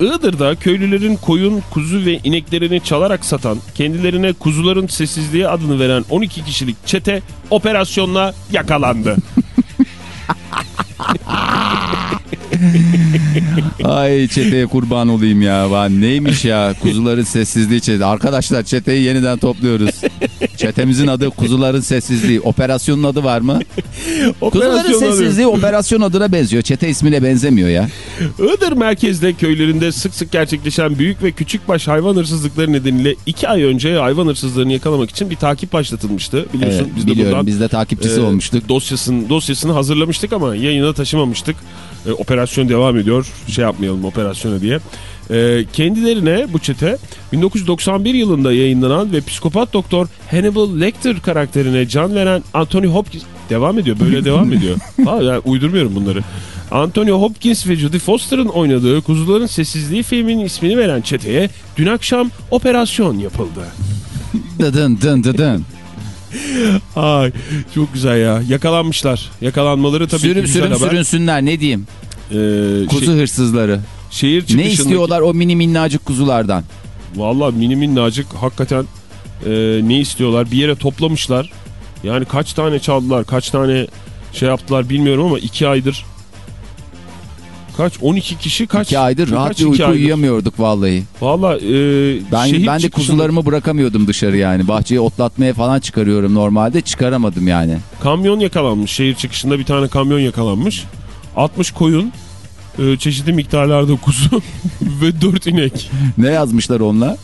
Iğdır'da köylülerin koyun, kuzu ve ineklerini çalarak satan, kendilerine kuzuların sessizliği adını veren 12 kişilik çete operasyonla yakalandı. [LAUGHS] [LAUGHS] Ay çeteye kurban olayım ya. Neymiş ya kuzuların sessizliği çete. Arkadaşlar çeteyi yeniden topluyoruz. Çetemizin adı kuzuların sessizliği. Operasyonun adı var mı? [LAUGHS] Kuzuların sessizliği operasyon adına benziyor. Çete ismine benzemiyor ya. Iğdır merkezde köylerinde sık sık gerçekleşen büyük ve küçükbaş hayvan hırsızlıkları nedeniyle 2 ay önce hayvan hırsızlarını yakalamak için bir takip başlatılmıştı. Biliyorsun Evet, biz de biliyorum buradan biz de takipçisi e, olmuştuk. Dosyasını, dosyasını hazırlamıştık ama yayına taşımamıştık. E, operasyon devam ediyor. Şey yapmayalım operasyona diye. E, kendilerine bu çete 1991 yılında yayınlanan ve psikopat doktor Hannibal Lecter karakterine can veren Anthony Hopkins devam ediyor. Böyle devam ediyor. [LAUGHS] Ha, yani uydurmuyorum bunları. Anthony Hopkins ve Jodie Foster'ın oynadığı Kuzuların Sessizliği filminin ismini veren çeteye dün akşam operasyon yapıldı. Dıdın dın dıdın. [LAUGHS] Ay çok güzel ya. Yakalanmışlar. Yakalanmaları tabii ki Sürüm güzel sürüm haber. sürünsünler ne diyeyim. Ee, Kuzu şey- hırsızları. şehir çıkışındaki... Ne istiyorlar o mini minnacık kuzulardan? Valla mini minnacık hakikaten e, ne istiyorlar? Bir yere toplamışlar. Yani kaç tane çaldılar, kaç tane şey yaptılar bilmiyorum ama iki aydır kaç 12 kişi kaç İki aydır rahat bir uyku aydır? uyuyamıyorduk vallahi. Valla e, Ben, şehir ben de kuzularımı bırakamıyordum dışarı yani. Bahçeye otlatmaya falan çıkarıyorum normalde. Çıkaramadım yani. kamyon yakalanmış. Şehir çıkışında bir tane kamyon yakalanmış. 60 koyun, e, çeşitli miktarlarda kuzu [LAUGHS] ve 4 inek. Ne yazmışlar onunla?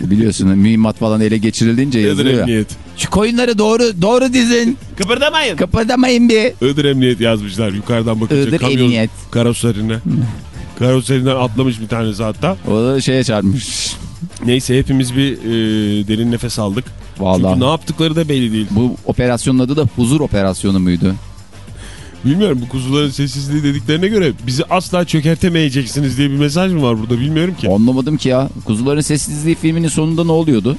Biliyorsun mühimmat falan ele geçirildiğince Iğdır yazılıyor. ya. Emniyet. Şu koyunları doğru doğru dizin. Kıpırdamayın. Kıpırdamayın bir. Iğdır Emniyet yazmışlar yukarıdan bakınca Iğdır kamyon Emniyet. karoserine. [LAUGHS] Karoserinden atlamış bir tanesi hatta. O da şeye çarpmış. Neyse hepimiz bir e, derin nefes aldık. Vallahi. Çünkü ne yaptıkları da belli değil. Bu operasyonun adı da huzur operasyonu muydu? Bilmiyorum bu kuzuların sessizliği dediklerine göre bizi asla çökertemeyeceksiniz diye bir mesaj mı var burada bilmiyorum ki. Anlamadım ki ya. Kuzuların Sessizliği filminin sonunda ne oluyordu?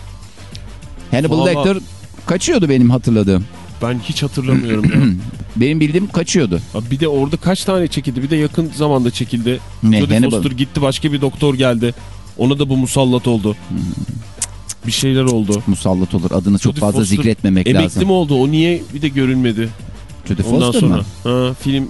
Hannibal Vallahi- Lecter kaçıyordu benim hatırladığım. Ben hiç hatırlamıyorum ya. [CLEARS THROAT] Benim bildiğim kaçıyordu. Abi bir de orada kaç tane çekildi? Bir de yakın zamanda çekildi. Ne, Jodie Foster gitti başka bir doktor geldi. Ona da bu musallat oldu. Bir şeyler oldu. Musallat olur. Adını çok Jodie fazla Foster zikretmemek Emekli lazım. mi oldu? O niye bir de görünmedi? Jodie Ondan Foster sonra. mı? Ha, film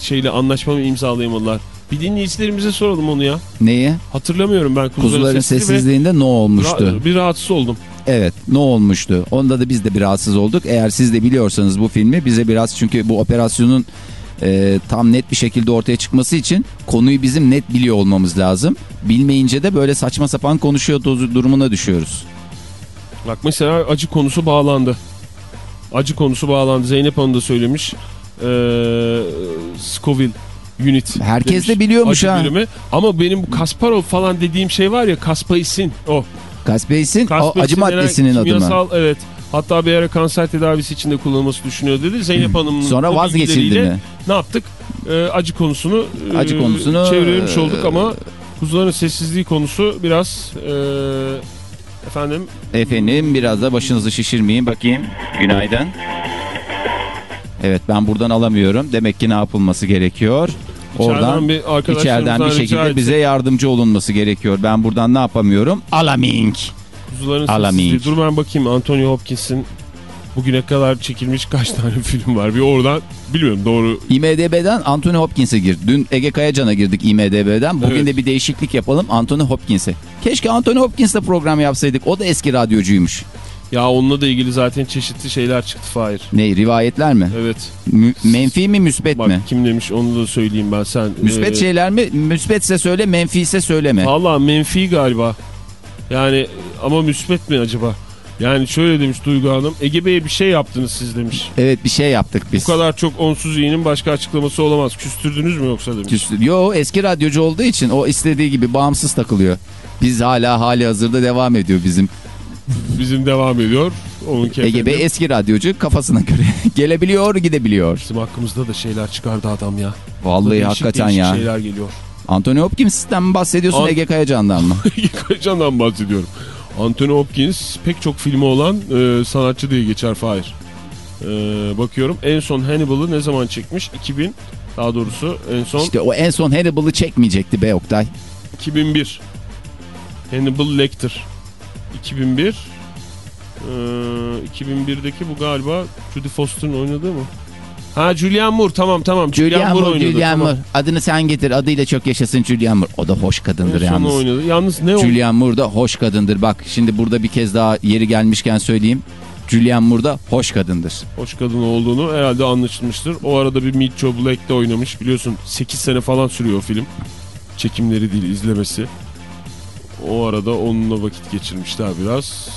şeyle anlaşma mı imzalayamadılar? Bir dinleyicilerimize soralım onu ya. Neyi? Hatırlamıyorum ben kuzuların, Kuzuların ve sessizliğinde ne olmuştu? ra- bir rahatsız oldum. Evet ne olmuştu? Onda da biz de bir rahatsız olduk. Eğer siz de biliyorsanız bu filmi bize biraz çünkü bu operasyonun e, tam net bir şekilde ortaya çıkması için konuyu bizim net biliyor olmamız lazım. Bilmeyince de böyle saçma sapan konuşuyor dozu- durumuna düşüyoruz. Bak mesela acı konusu bağlandı. Acı konusu bağlandı. Zeynep Hanım da söylemiş. Ee, Scoville Unit. Herkes demiş. de biliyormuş Acı ha. birimi. Ama benim Kasparov falan dediğim şey var ya Kaspaisin o. Kaspeysin o Kaspaisin acı maddesinin adı mı? kimyasal, Evet. Hatta bir ara kanser tedavisi içinde kullanılması düşünüyor dedi. Zeynep Hanım'ın Sonra vazgeçildi mi? Ne yaptık? Ee, acı konusunu e, Acı konusunu, çevirmiş olduk e, ama kuzuların sessizliği konusu biraz e, efendim Efendim biraz da başınızı şişirmeyin bakayım. Günaydın. Evet ben buradan alamıyorum. Demek ki ne yapılması gerekiyor? Oradan bir içeriden bir şekilde bize yardımcı olunması gerekiyor. Ben buradan ne yapamıyorum? Alamink. Kuzuların. Dur ben bakayım Anthony Hopkins'in bugüne kadar çekilmiş kaç tane [LAUGHS] film var. Bir oradan bilmiyorum doğru. IMDB'den Anthony Hopkins'e gir. Dün Ege Kayacan'a girdik IMDB'den. Bugün Evet. de bir değişiklik yapalım Anthony Hopkins'e. Keşke Anthony Hopkins'le program yapsaydık. O da eski radyocuymuş. Ya onunla da ilgili zaten çeşitli şeyler çıktı Fahir. Ne rivayetler mi? Evet. Mü- menfi mi müsbet Bak mi? kim demiş onu da söyleyeyim ben sen. Müsbet Ee, şeyler mi? Müsbetse söyle, menfi ise söyleme. Valla menfi galiba. Yani ama müsbet mi acaba? Yani şöyle demiş Duygu Hanım. Ege Bey'e bir şey yaptınız siz demiş. Evet bir şey yaptık Bu biz. kadar çok onsuz iyinin başka açıklaması olamaz. Küstürdünüz mü yoksa demiş. Küstü- Yo eski radyocu olduğu için o istediği gibi bağımsız takılıyor. Biz hala hali hazırda devam ediyor bizim. Bizim devam ediyor. Onunki Ege Bey eski radyocu kafasına göre [LAUGHS] gelebiliyor gidebiliyor. Bizim hakkımızda da şeyler çıkardı adam ya. Vallahi Değişik hakikaten değişik ya. şeyler geliyor. Anthony Hopkins'ten mi bahsediyorsun An- Ege Kayacan'dan mı? [LAUGHS] Kaçandan bahsediyorum. Anthony Hopkins pek çok filmi olan e, sanatçı diye geçer Fahir. E, bakıyorum en son Hannibal'ı ne zaman çekmiş? 2000 daha doğrusu en son İşte o en son Hannibal'ı çekmeyecekti be Oktay. 2001. Hannibal Lecter. 2001. Ee, 2001'deki bu galiba Judy Foster'ın oynadığı mı? Ha Julianne Moore tamam tamam. Julianne Moore, oynadı. Julianne tamam. Moore. Adını sen getir. Adıyla çok yaşasın Julianne Moore. O da hoş kadındır En yalnız. oynadı. Yalnız ne oldu? Julianne Moore da hoş kadındır. Bak şimdi burada bir kez daha yeri gelmişken söyleyeyim. Julianne Moore da hoş kadındır. Hoş kadın olduğunu herhalde anlaşılmıştır. O arada bir Joe Black'te oynamış. Biliyorsun 8 sene falan sürüyor o film. Çekimleri değil izlemesi. O arada onunla vakit geçirmişler biraz.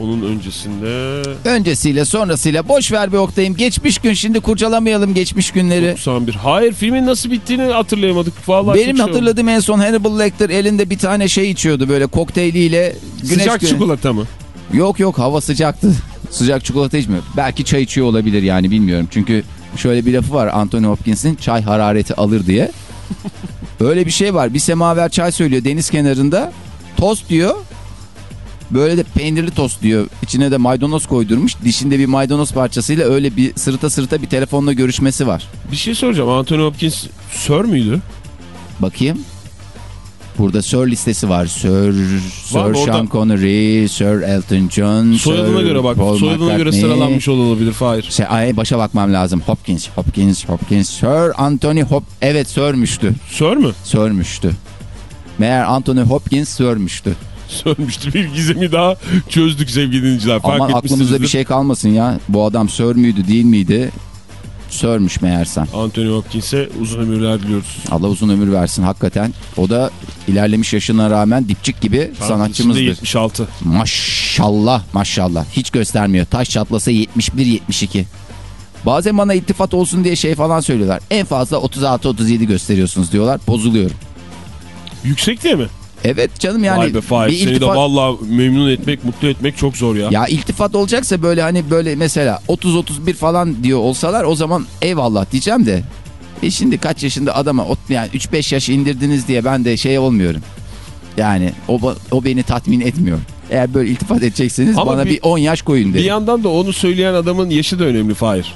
Onun öncesinde Öncesiyle sonrasıyla boş ver bir Oktay'ım. Geçmiş gün şimdi kurcalamayalım geçmiş günleri. 91. Hayır filmin nasıl bittiğini hatırlayamadık. Vallahi Benim şey hatırladığım en son Hannibal Lecter elinde bir tane şey içiyordu böyle kokteyliyle. Güneş Sıcak gö- çikolata mı? Yok yok hava sıcaktı. [LAUGHS] Sıcak çikolata içmiyor. Belki çay içiyor olabilir yani bilmiyorum. Çünkü Şöyle bir lafı var Anthony Hopkins'in çay harareti alır diye. Öyle bir şey var. Bir semaver çay söylüyor deniz kenarında. Tost diyor. Böyle de peynirli tost diyor. İçine de maydanoz koydurmuş. Dişinde bir maydanoz parçasıyla öyle bir sırıta sırıta bir telefonla görüşmesi var. Bir şey soracağım. Anthony Hopkins Sir müydü? Bakayım. Burada Sir listesi var. Sir, Sir Sean? Connery, Sir Elton John, Soyadına Sir göre bak. Paul Soyadına göre McCartney. sıralanmış olabilir Fahir. Şey, ay başa bakmam lazım. Hopkins, Hopkins, Hopkins. Sir Anthony Hop... Evet Sir'müştü. Sir mü? Sir'müştü. Meğer Anthony Hopkins Sir'müştü. Sörmüştü. Bir gizemi daha çözdük sevgili dinleyiciler. Fark Aman aklımızda bir şey kalmasın ya. Bu adam Sir müydü değil miydi? Sir'müş meğersem. Anthony Hopkins'e uzun ömürler diliyoruz. Allah uzun ömür versin hakikaten. O da ilerlemiş yaşına rağmen dipçik gibi sanatçımızdır. 76. Maşallah maşallah. Hiç göstermiyor. Taş çatlasa 71-72. Bazen bana iltifat olsun diye şey falan söylüyorlar. En fazla 36-37 gösteriyorsunuz diyorlar. Bozuluyorum. Yüksek diye mi? Evet canım yani. Vay be Fahir. bir Seni de iltifat... valla memnun etmek, mutlu etmek çok zor ya. Ya iltifat olacaksa böyle hani böyle mesela 30-31 falan diyor olsalar o zaman eyvallah diyeceğim de. E şimdi kaç yaşında adama yani 3-5 yaş indirdiniz diye ben de şey olmuyorum. Yani o, o beni tatmin etmiyor. Eğer böyle iltifat edecekseniz Ama bana bir- bir 10 yaş koyun Bir derim. yandan da onu söyleyen adamın yaşı da önemli Fahir.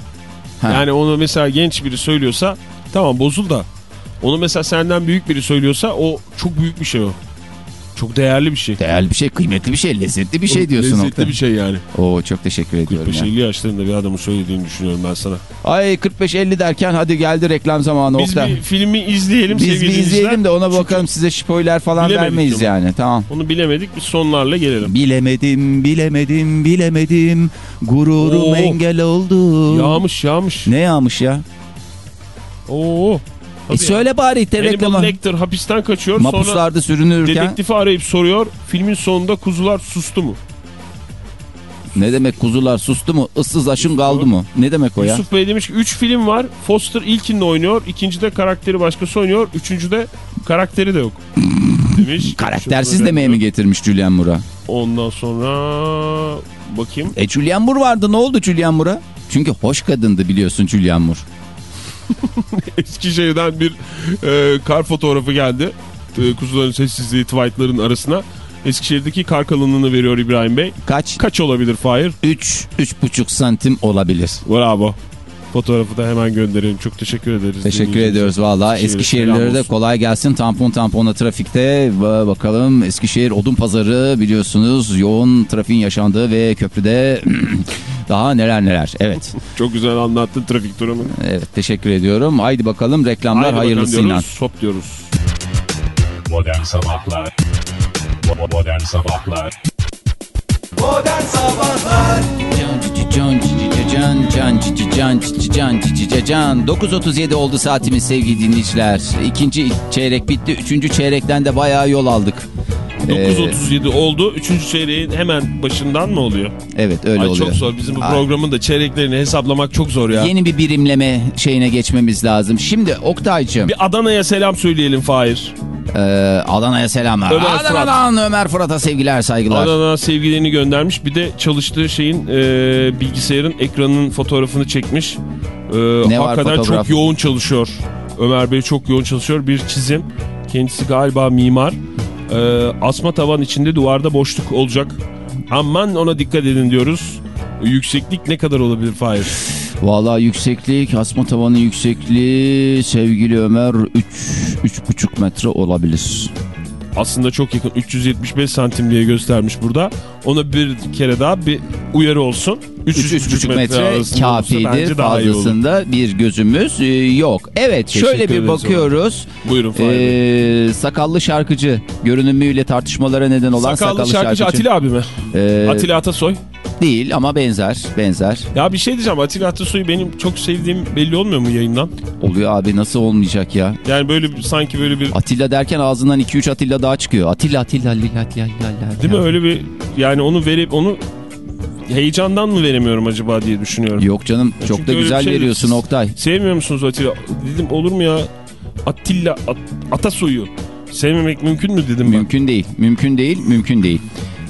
Ha. Yani onu mesela genç biri söylüyorsa tamam bozul da. Onu mesela senden büyük biri söylüyorsa o çok büyük bir şey o. Çok değerli bir şey. Değerli bir şey, kıymetli bir şey, lezzetli bir şey diyorsun. Lezzetli Oktay. bir şey yani. Oo çok teşekkür ediyorum. ya. 45-50 yaşlarında bir adamın söylediğini düşünüyorum ben sana. Ay 45-50 derken hadi geldi reklam zamanı Biz Oktay. bir filmi izleyelim Biz bir izleyelim de ona bakalım size spoiler falan vermeyiz ama. yani. Tamam. Onu bilemedik biz sonlarla gelelim. Bilemedim, bilemedim, bilemedim. Gururum Oo. engel oldu. Yağmış yağmış. Ne yağmış ya? Oo. E söyle bari te Hannibal reklama. Lecter hapisten kaçıyor. Mapuslarda sürünürken dedektifi arayıp soruyor. Filmin sonunda kuzular sustu mu? ne demek kuzular sustu mu? Issız aşın kaldı mı? Ne demek o ya? Yusuf Bey demiş ki 3 film var. Foster ilkinde oynuyor. ikincide karakteri başkası oynuyor. Üçüncüde karakteri de yok. [LAUGHS] Demiş. Karaktersiz demeye mi getirmiş Julian Moore? Ondan sonra bakayım. E Julian Moore vardı ne oldu Julian Moore'a? Çünkü hoş kadındı biliyorsun Julian Moore. [LAUGHS] Eskişehir'den bir e, kar fotoğrafı geldi. E, kuzuların sessizliği tweetlerin arasına. Eskişehir'deki kar kalınlığını veriyor İbrahim Bey. Kaç? Kaç olabilir Fahir? 3 3,5 santim olabilir. Bravo. Fotoğrafı da hemen gönderelim. Çok teşekkür ederiz. Teşekkür ediyoruz valla. Eskişehirlilere de kolay gelsin. Tampon tampona trafikte. Ba- Bakalım Eskişehir Odun Pazarı biliyorsunuz yoğun trafiğin yaşandığı ve köprüde [CLEARS THROAT] daha neler neler. Evet. Çok güzel anlattın trafik durumunu. Evet teşekkür ediyorum. Haydi bakalım reklamlar Haydi bakalım hayırlısıyla. diyoruz, Hop diyoruz. Modern Sabahlar Modern Sabahlar Modern Sabahlar Can cici can cici can can cici can cici can cici can 9.37 oldu saatimiz sevgili dinleyiciler. İkinci çeyrek bitti. Üçüncü çeyrekten de bayağı yol aldık. Ee, 9.37 oldu. Üçüncü çeyreğin hemen başından mı oluyor? evet öyle Ay oluyor. çok zor. Bizim bu programın da çeyreklerini hesaplamak çok zor ya. Yeni bir birimleme şeyine geçmemiz lazım. Şimdi Oktay'cığım Bir Adana'ya selam söyleyelim Fahir. e, Adana'ya selamlar. Ömer Fırat. Adana'dan Ömer Fırat'a sevgiler saygılar. Adana sevgilerini göndermiş. Bir de çalıştığı şeyin e, bilgisayarın ekranının fotoğrafını çekmiş. E, Ne var fotoğraf? çok yoğun çalışıyor. Ömer Bey çok yoğun çalışıyor. Bir çizim. Kendisi galiba mimar. E, asma tavan içinde duvarda boşluk olacak. Aman ona dikkat edin diyoruz. Yükseklik ne kadar olabilir Fahir? Valla yükseklik, asma tavanı yüksekliği sevgili Ömer 3 3,5 metre olabilir. Aslında çok yakın 375 santim diye göstermiş burada. Ona bir kere daha bir uyarı olsun. 3-3,5 metre olursa kafidir. Fazlasında bir gözümüz e, yok. Evet Teşekkür şöyle bir bakıyoruz. Buyurun Fahir. Ee, sakallı şarkıcı görünümüyle tartışmalara neden olan Sakallı, sakallı, şarkıcı, Atilla abi mi? Ee, Atilla Atasoy. Değil ama benzer benzer. Ya bir şey diyeceğim Atilla Atasoy'u benim çok sevdiğim belli olmuyor mu yayından? Oluyor abi nasıl olmayacak ya? Yani böyle sanki böyle bir Atilla derken ağzından 2-3 Atilla daha çıkıyor. Atilla Atilla Atilla Atilla Atilla. değil mi öyle bir yani onu verip onu heyecandan mı veremiyorum acaba diye düşünüyorum. Yok canım çok Çünkü da güzel şey- veriyorsun Oktay. Sevmiyor musunuz Atilla? Dedim olur mu ya Atilla At- Atasoy'u sevmemek mümkün mü dedim ben. Mümkün değil. Mümkün değil. Mümkün değil.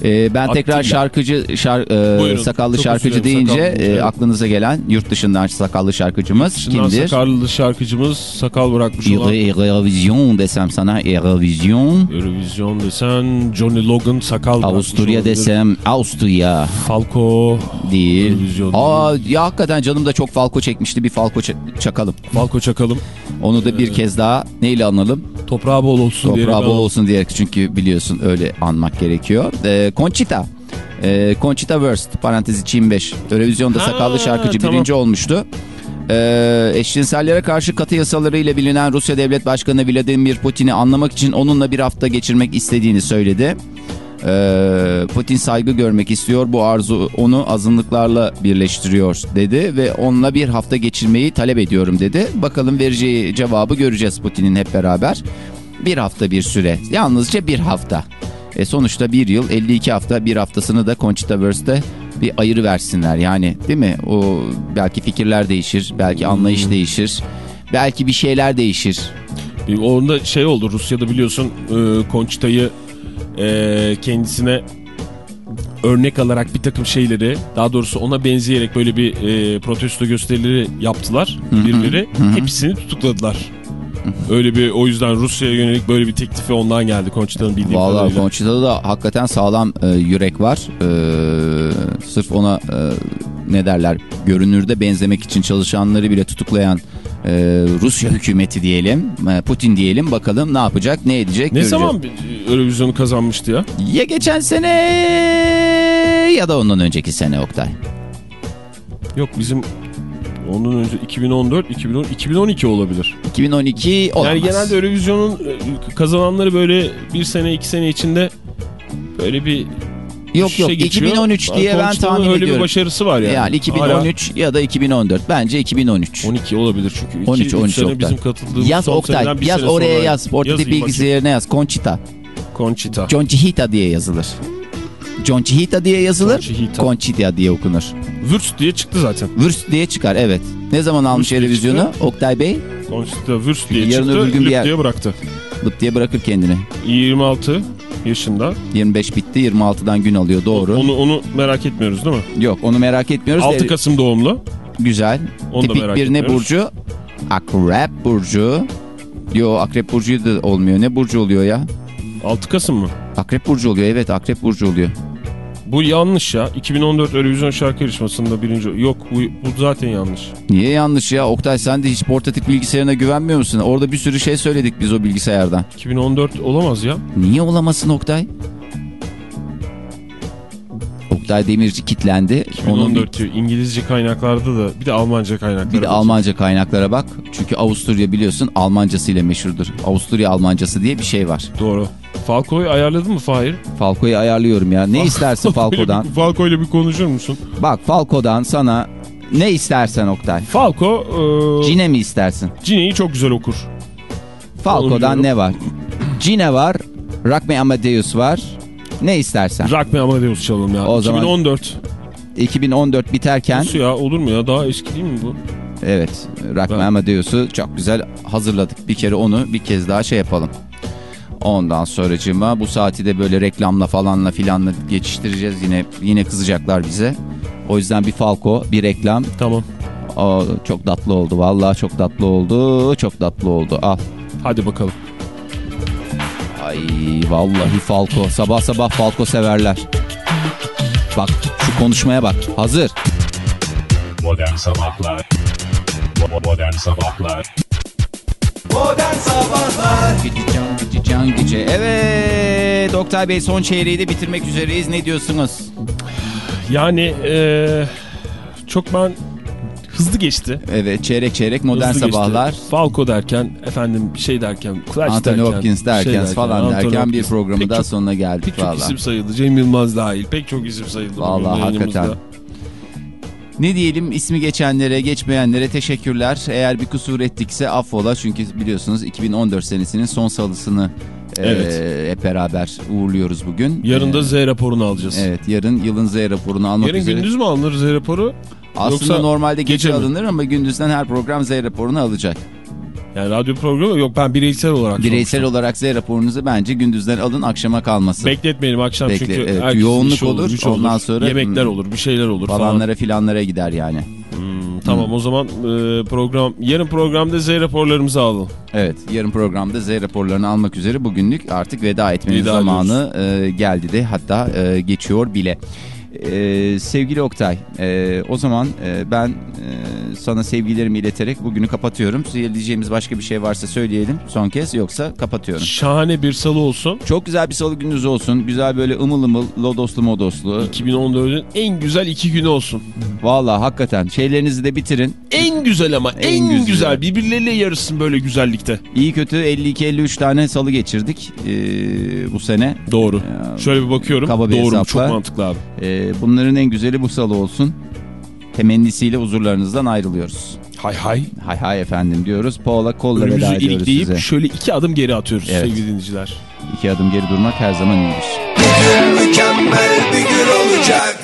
Ee, ben tekrar Attila. şarkıcı, şar, e, Buyurun. sakallı şarkıcı deyince sakallı, e, aklınıza gelen yurt dışından sakallı şarkıcımız Şundan kimdir? sakallı şarkıcımız sakal bırakmış olan. Eurovision desem sana Eurovision. Eurovision desen Johnny Logan sakal Avusturya desem Avusturya Falco değil. Eurovision Aa ya hakikaten canım da çok falko çekmişti. Bir falko ç- çakalım. Falco çakalım. Onu da bir kez daha neyle analım? Toprağı bol olsun. Toprağı bol olsun diyerek çünkü biliyorsun öyle anmak gerekiyor. Ee, Conchita. Ee, Conchita Wurst parantezi Çin 5. Eurovizyonda sakallı şarkıcı tamam. birinci olmuştu. Ee, eşcinsellere karşı katı yasalarıyla bilinen Rusya Devlet Başkanı Vladimir Putin'i anlamak için onunla bir hafta geçirmek istediğini söyledi. Ee, Putin saygı görmek istiyor. Bu arzu onu azınlıklarla birleştiriyor dedi ve onunla bir hafta geçirmeyi talep ediyorum dedi. Bakalım vereceği cevabı göreceğiz Putin'in hep beraber. Bir hafta bir süre. Yalnızca bir hafta. E sonuçta bir yıl 52 hafta bir haftasını da Conchita Wurst'e bir ayırı versinler. Yani değil mi? O belki fikirler değişir, belki anlayış değişir. Belki bir şeyler değişir. Bir- Onda şey oldu Rusya'da biliyorsun e, Conchita'yı e, kendisine örnek alarak bir takım şeyleri daha doğrusu ona benzeyerek böyle bir e, protesto gösterileri yaptılar birileri. Hepsini tutukladılar. Öyle bir o yüzden Rusya'ya yönelik böyle bir teklifi ondan geldi Conchita'nın bildiğim Vallahi kadarıyla. Conchita'da da hakikaten sağlam e, yürek var. E, sırf ona e, ne derler görünürde benzemek için çalışanları bile tutuklayan e, Rusya hükümeti diyelim, e, Putin diyelim bakalım ne yapacak, ne edecek Ne göreceğiz. zaman bir Eurovision'u kazanmıştı ya? Ya geçen sene ya da ondan önceki sene Oktay. Yok bizim ondan önce 2014, 2010, 2012 olabilir. 2012 olamaz. Yani genelde Eurovision'un e, kazananları böyle bir sene iki sene içinde böyle bir yok yok geçiyor. 2013 diye ben tahmin öyle ediyorum. bir başarısı var yani. Yani 2013 ya da 2014 bence 2013. Hala 12 olabilir çünkü. 13, 2 13 sene Oktay. bizim katıldığımız Yaz Oktay, yaz sene oraya yaz. Yazayım bilgisayarına yaz. Conchita. Conchita. Conchita diye yazılır. Conchita diye yazılır. Conchita. Conchita diye okunur. Würst diye çıktı zaten. Würst diye çıkar evet. Ne zaman almış televizyonu Oktay Bey? Conchita Würst diye Yarın çıktı. öbür gün bir yer- diye bıraktı. Lıp diye bırakır kendini. 26 yaşında. 25 bitti 26'dan gün alıyor doğru. Onu onu merak etmiyoruz değil mi? Yok onu merak etmiyoruz. 6 Ev- Kasım doğumlu. Güzel. Onu da Tipik merak bir ne burcu? Akrep burcu. Yo akrep burcu da olmuyor. Ne burcu oluyor ya? 6 Kasım mı? Akrep burcu oluyor evet akrep burcu oluyor. Bu yanlış ya. 2014 Eurovision şarkı yarışmasında birinci. Yok bu, bu zaten yanlış. Niye yanlış ya? Oktay sen de hiç portatif bilgisayarına güvenmiyor musun? Orada bir sürü şey söyledik biz o bilgisayardan. 2014 olamaz ya. Niye olamasın Oktay? Oktay Demirci kitlendi. Onun 2014 diyor. İngilizce kaynaklarda da bir de Almanca kaynaklarda. bir de Almanca kaynaklara bak. Çünkü Avusturya biliyorsun Almancasıyla meşhurdur. Avusturya Almancası diye bir şey var. Doğru. Falco'yu ayarladın mı Fahir? Falco'yu ayarlıyorum ya. Ne istersin Falco'dan? Falco ile bir konuşur musun? Bak Falco'dan sana ne istersen Oktay. Falco e, Cine mi istersin? Cine'yi çok güzel okur. Falco'dan ne var? Cine var. Rock Me Amadeus var. Ne istersen. Rock Me Amadeus çalalım ya. O zaman- 2014. 2014 biterken Nasıl ya olur mu ya? Daha eski değil mi bu? evet Rock Me Amadeus'u çok güzel hazırladık. Bir kere onu bir kez daha şey yapalım. Ondan sonracığıma bu saati de böyle reklamla falanla filanla geçiştireceğiz. Yine yine kızacaklar bize. O yüzden bir Falco, bir reklam. Tamam. Aa, çok tatlı oldu. Vallahi çok tatlı oldu. Çok tatlı oldu. Al. Hadi bakalım. Ay vallahi Falco. Sabah sabah Falco severler. Bak şu konuşmaya bak. Hazır. Modern Sabahlar Modern Sabahlar Modern Sabahlar Gıcı can gıcı can gıcı. Evet Oktay Bey son çeyreği de bitirmek üzereyiz. Ne diyorsunuz? Yani e, çok ben hızlı geçti. Evet çeyrek çeyrek modern Hızlı geçti. sabahlar. Falco derken efendim bir şey derken Clutch Anthony derken, Hopkins derken şey falan Anthony derken bir Hopkins. programın Pek daha çok- sonuna geldik Pek çok valla. isim sayıldı. Cem Yılmaz dahil. Pek çok isim sayıldı. Vallahi bugün yayınımızda. Ne diyelim ismi geçenlere geçmeyenlere teşekkürler. Eğer bir kusur ettikse affola çünkü biliyorsunuz 2014 senesinin son salısını e, Evet. hep beraber uğurluyoruz bugün. Yarın da E, Z raporunu alacağız. Evet yarın yılın Z raporunu almak Yarın üzere. gündüz mü alınır Z raporu? Aslında yoksa normalde gece, alınır ama gündüzden her program Z raporunu alacak. Yani radyo programı yok ben bireysel olarak Bireysel olarak Z raporunuzu bence gündüzden alın akşama kalmasın. Bekletmeyelim akşam Bekle- çünkü evet, yoğunluk olur, gücü ondan sonra- yemekler Hmm. olur bir şeyler olur falan. Falanlara filanlara gider yani. Hmm, tamam o zaman e, program yarın programda Z raporlarımızı alalım. Evet yarın programda Z raporlarını almak üzere bugünlük artık veda etmenin Veda zamanı e, geldi de hatta e, geçiyor bile. E, sevgili Oktay e, o zaman e, ben e, sana sevgilerimi ileterek bugünü kapatıyorum. Diyeceğimiz başka bir şey varsa söyleyelim son kez yoksa kapatıyorum. Şahane bir salı olsun. Çok güzel bir salı gününüz olsun. Güzel böyle ımıl ımıl lodoslu modoslu. 2014'ün en güzel iki günü olsun. Valla hakikaten şeylerinizi de bitirin. En güzel ama en, En güzel. güzel. Birbirleriyle yarışsın böyle güzellikte. İyi kötü 52-53 tane salı geçirdik e, bu sene. Doğru. Ya, Şöyle bir bakıyorum. Kaba bir Doğru hesapla. çok mantıklı abi. E, bunların en güzeli bu salı olsun. Temennisiyle huzurlarınızdan ayrılıyoruz. Hay hay. Hay hay efendim diyoruz. Paula kolla Önümüzü veda ediyoruz ilikleyip size. şöyle iki adım geri atıyoruz Evet. sevgili dinleyiciler. İki adım geri durmak her zaman iyidir. Mükemmel bir gün olacak